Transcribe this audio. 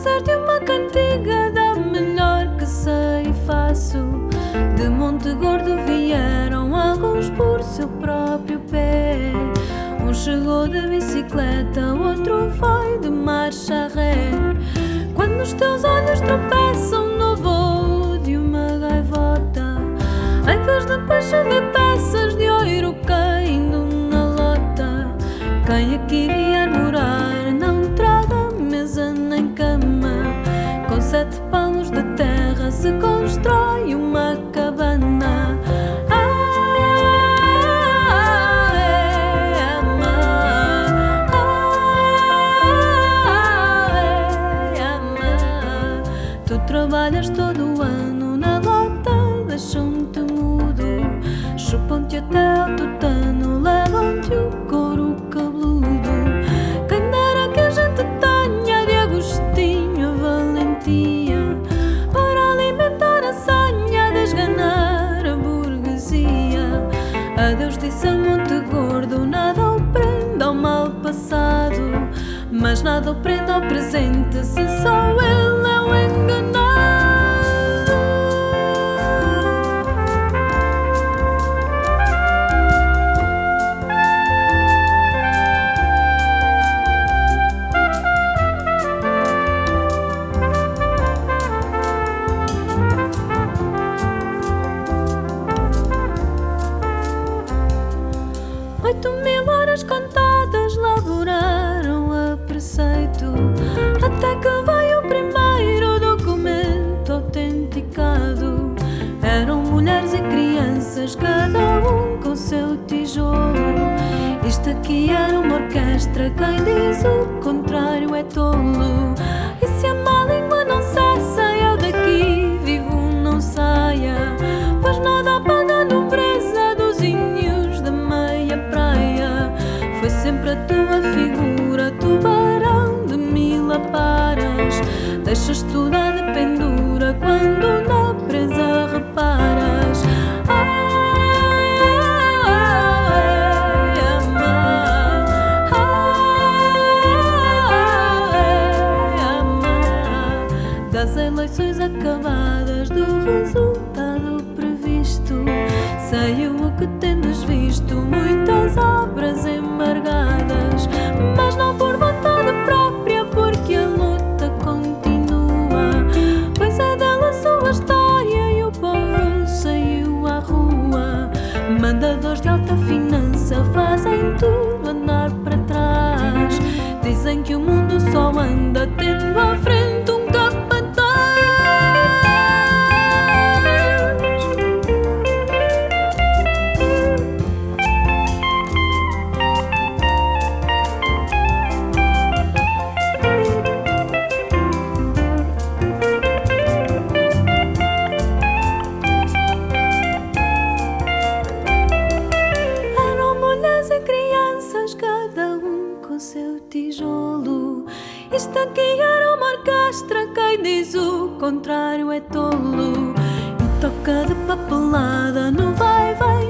fazer-te uma cantiga da melhor que sei e faço. De Monte Gordo vieram alguns por seu próprio pé. Um chegou de bicicleta, outro foi de marcha ré. Quando os teus olhos tropeçam no voo de uma gaivota, em vez de Com mas nada o prenda ao presente se só ele é o enganado. Oito mil horas contadas laboraram Até que veio o primeiro documento autenticado. Eram mulheres e crianças, cada um com seu tijolo. Isto aqui era uma orquestra, quem diz o contrário é tolo. E se a má língua não cessa, eu daqui vivo não saia. Pois nada meia praia. Foi sempre a tua figura, Deixas tudo de pendura quando na presa reparas Ai, amar. Ai, amar. Das eleições acabadas que o mundo só anda Tendo à frente tijolo. Era uma orquestra, quem diz o contrário é tolo. E toca de papelada no vai-vem dos